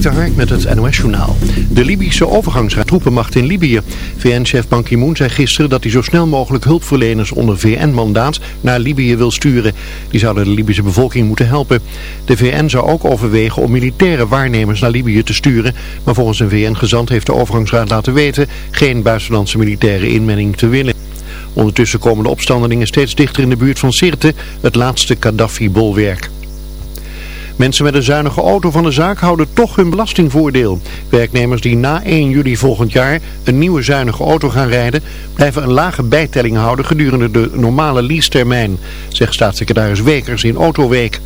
Dik de Hark met het NOS-journaal. De Libische overgangsraad troepenmacht in Libië. VN-chef Ban Ki-moon zei gisteren dat hij zo snel mogelijk hulpverleners onder VN-mandaat naar Libië wil sturen. Die zouden de Libische bevolking moeten helpen. De VN zou ook overwegen om militaire waarnemers naar Libië te sturen. Maar volgens een VN-gezant heeft de overgangsraad laten weten geen buitenlandse militaire inmenging te willen. Ondertussen komen de opstandelingen steeds dichter in de buurt van Sirte, het laatste Gaddafi-bolwerk. Mensen met een zuinige auto van de zaak houden toch hun belastingvoordeel. Werknemers die na 1 juli volgend jaar een nieuwe zuinige auto gaan rijden... blijven een lage bijtelling houden gedurende de normale leasetermijn, zegt staatssecretaris Wekers in Autoweek.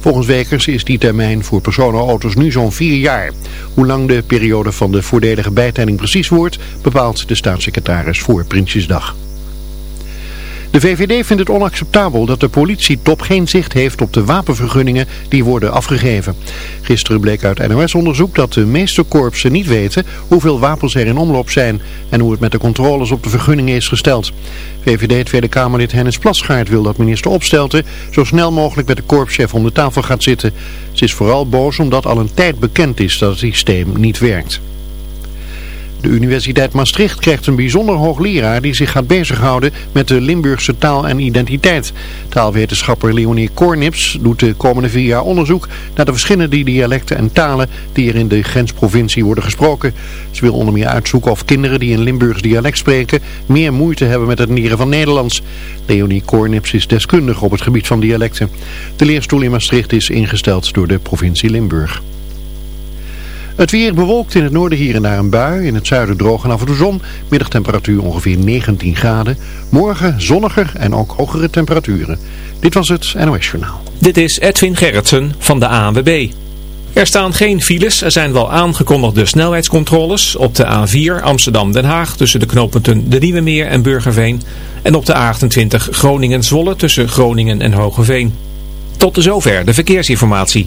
Volgens Wekers is die termijn voor personenauto's nu zo'n 4 jaar. Hoe lang de periode van de voordelige bijtelling precies wordt, bepaalt de staatssecretaris voor Prinsjesdag. De VVD vindt het onacceptabel dat de politietop geen zicht heeft op de wapenvergunningen die worden afgegeven. Gisteren bleek uit NOS-onderzoek dat de meeste korpsen niet weten hoeveel wapens er in omloop zijn en hoe het met de controles op de vergunningen is gesteld. VVD Tweede Kamerlid Hennis Plasgaard wil dat minister Opstelten zo snel mogelijk met de korpschef om de tafel gaat zitten. Ze is vooral boos omdat al een tijd bekend is dat het systeem niet werkt. De Universiteit Maastricht krijgt een bijzonder hoogleraar die zich gaat bezighouden met de Limburgse taal en identiteit. Taalwetenschapper Leonie Kornips doet de komende vier jaar onderzoek naar de verschillende dialecten en talen die er in de grensprovincie worden gesproken. Ze wil onder meer uitzoeken of kinderen die een Limburgs dialect spreken meer moeite hebben met het leren van Nederlands. Leonie Kornips is deskundig op het gebied van dialecten. De leerstoel in Maastricht is ingesteld door de provincie Limburg. Het weer bewolkt in het noorden hier en daar een bui. In het zuiden droog en af en toe zon. Middagtemperatuur ongeveer 19 graden. Morgen zonniger en ook hogere temperaturen. Dit was het NOS Journaal. Dit is Edwin Gerritsen van de ANWB. Er staan geen files. Er zijn wel aangekondigde snelheidscontroles op de A4 Amsterdam-Den Haag tussen de knooppunten De Nieuwe Meer en Burgerveen. En op de A28 Groningen-Zwolle tussen Groningen en Hogeveen. Tot zover de verkeersinformatie.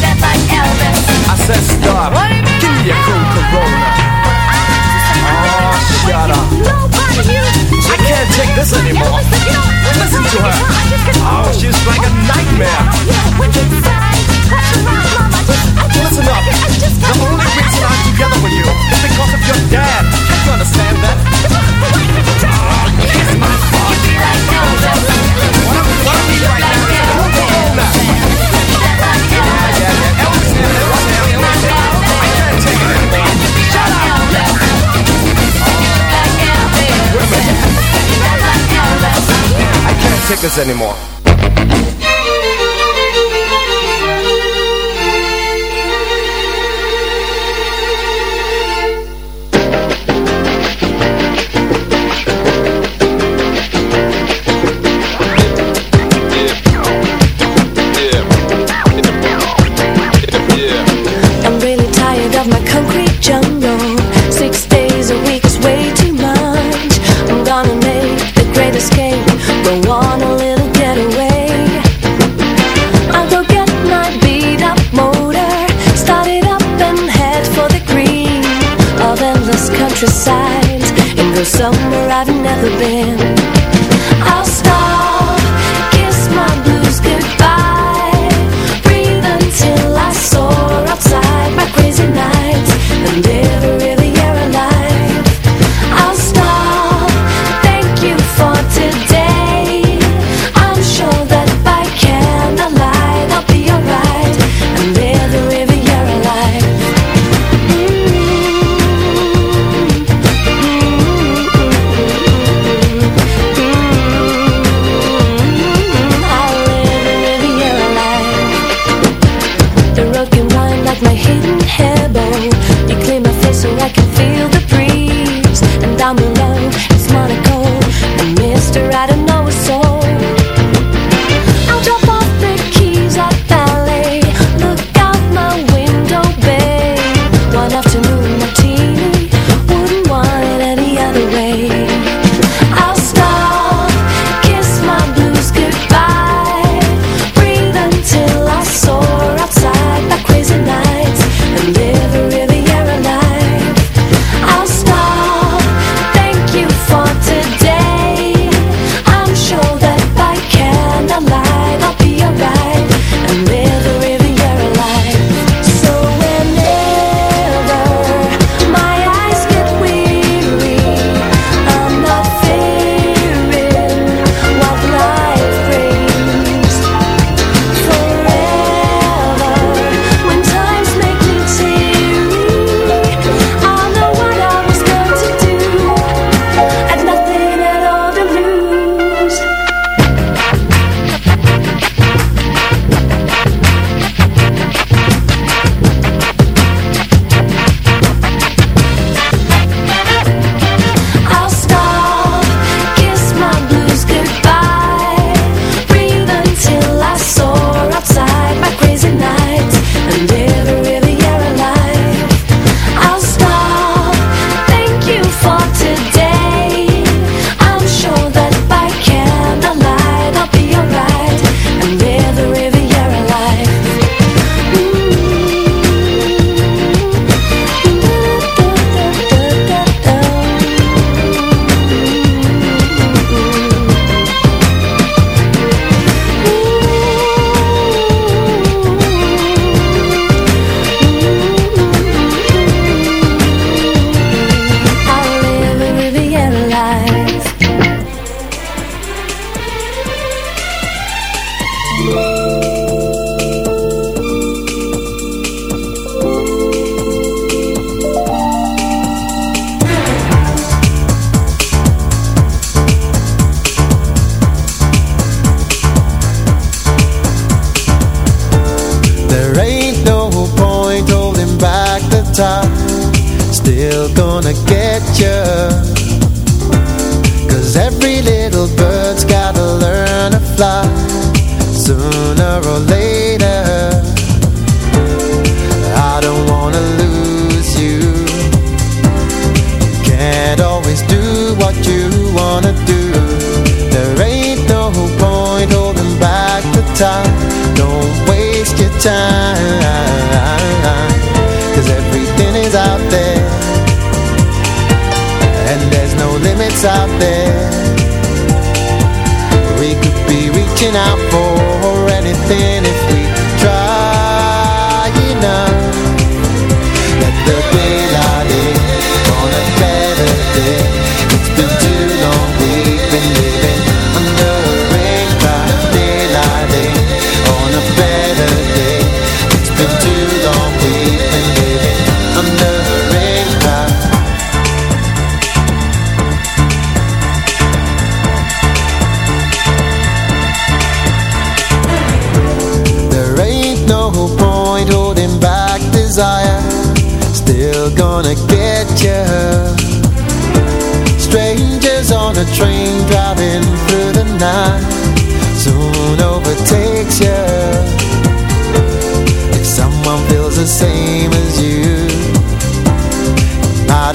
could like Elvis? I said stop, What do you mean give me a cool Corona. Oh, shut up. I can't take this anymore. Listen to her. Oh, she's like a nightmare. Listen up, the only reason I'm together with you is because of your dad. Can't you understand that? Oh, ah, kiss my anymore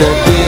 te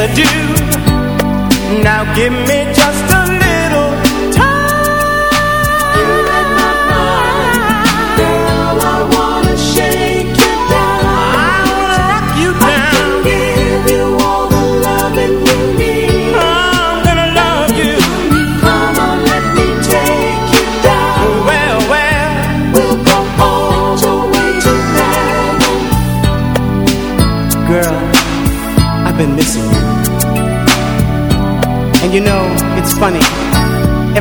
yes I do. Now give me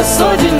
eu sou de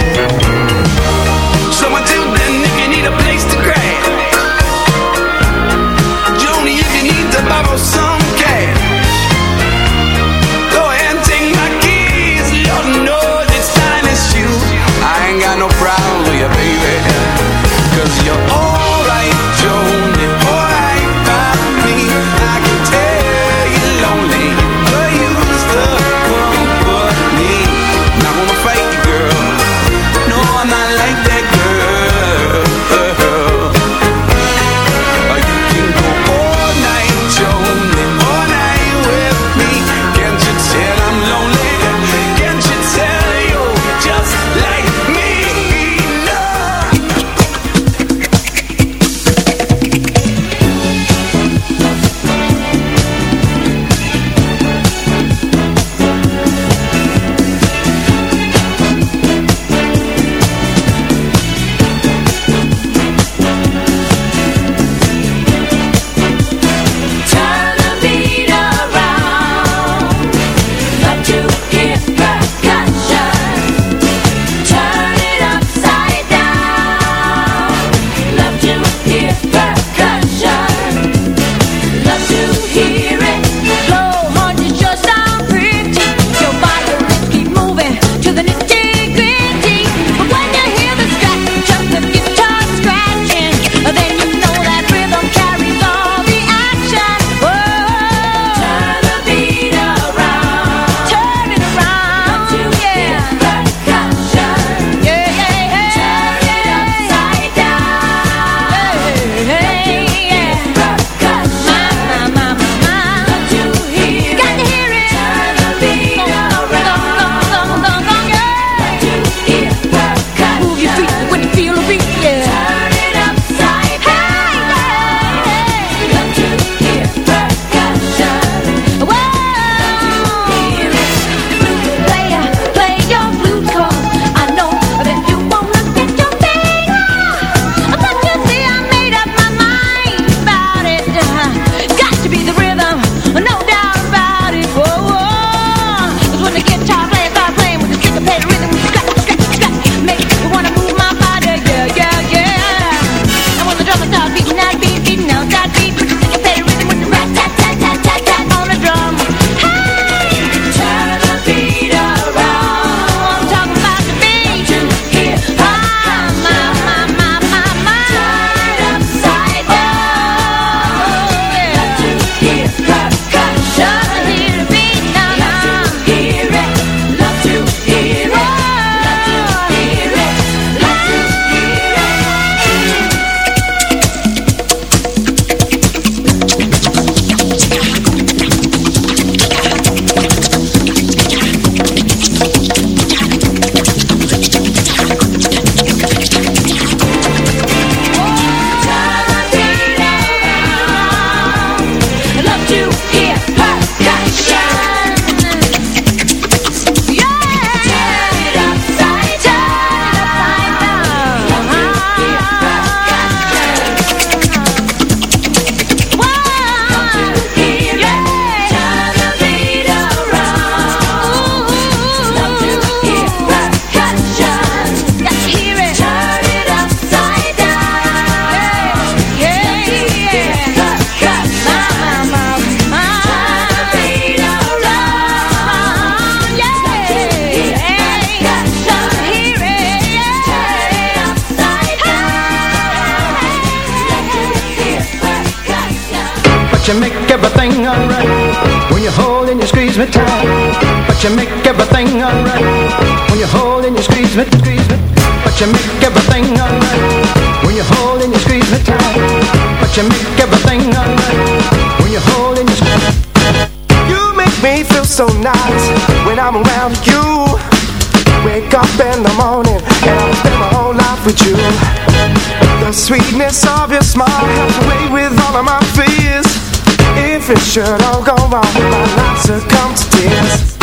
should all go wrong But not succumb to tears.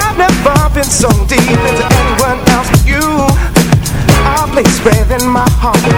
I've never been so deep into anyone else but you. Always in my heart.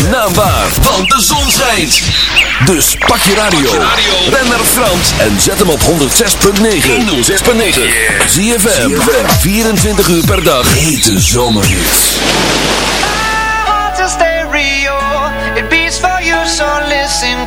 Zijn naam waar, want de zon schijnt. Dus pak je radio. Ben naar Frans en zet hem op 106.9. 106.9. ZFM. 24 uur per dag. Hete zomerhits. heart's a stereo. It beats for you, so listen.